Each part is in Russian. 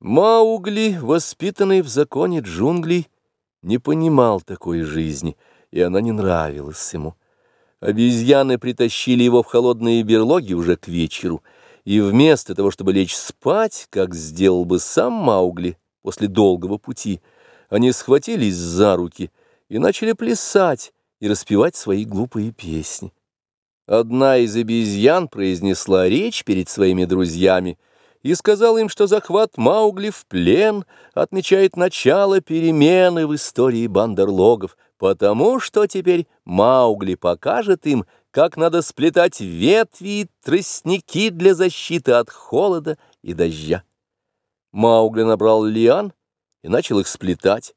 Маугли, воспитанный в законе джунглей, не понимал такой жизни, и она не нравилась ему. Обезьяны притащили его в холодные берлоги уже к вечеру, и вместо того, чтобы лечь спать, как сделал бы сам Маугли после долгого пути, они схватились за руки и начали плясать и распевать свои глупые песни. Одна из обезьян произнесла речь перед своими друзьями и сказала им, что захват Маугли в плен отмечает начало перемены в истории бандерлогов, потому что теперь Маугли покажет им, как надо сплетать ветви и тростники для защиты от холода и дождя. Маугли набрал лиан и начал их сплетать,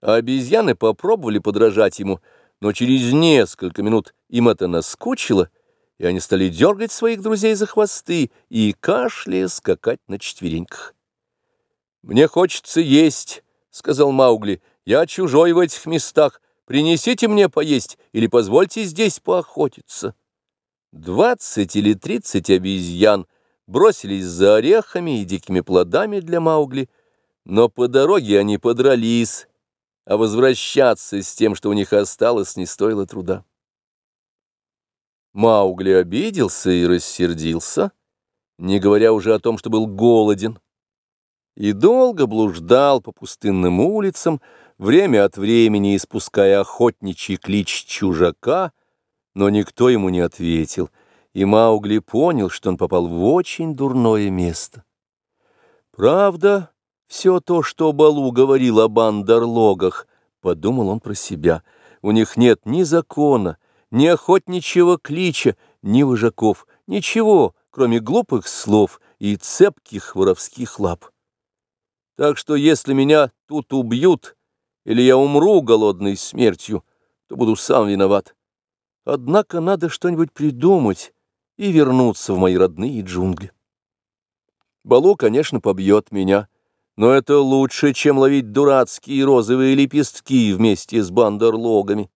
а обезьяны попробовали подражать ему, но через несколько минут им это наскучило, и они стали дергать своих друзей за хвосты и, кашляя, скакать на четвереньках. «Мне хочется есть», — сказал Маугли, — «я чужой в этих местах, принесите мне поесть или позвольте здесь поохотиться». Двадцать или тридцать обезьян бросились за орехами и дикими плодами для Маугли, но по дороге они подрались, а возвращаться с тем, что у них осталось, не стоило труда. Маугли обиделся и рассердился, не говоря уже о том, что был голоден, и долго блуждал по пустынным улицам, время от времени испуская охотничий клич чужака, но никто ему не ответил, и Маугли понял, что он попал в очень дурное место. Правда, все то, что Балу говорил о бандерлогах, подумал он про себя, у них нет ни закона, ни охотничьего клича, ни вожаков, ничего, кроме глупых слов и цепких воровских лап. Так что если меня тут убьют, или я умру голодной смертью, то буду сам виноват. Однако надо что-нибудь придумать и вернуться в мои родные джунгли. Балу, конечно, побьет меня, но это лучше, чем ловить дурацкие розовые лепестки вместе с бандерлогами.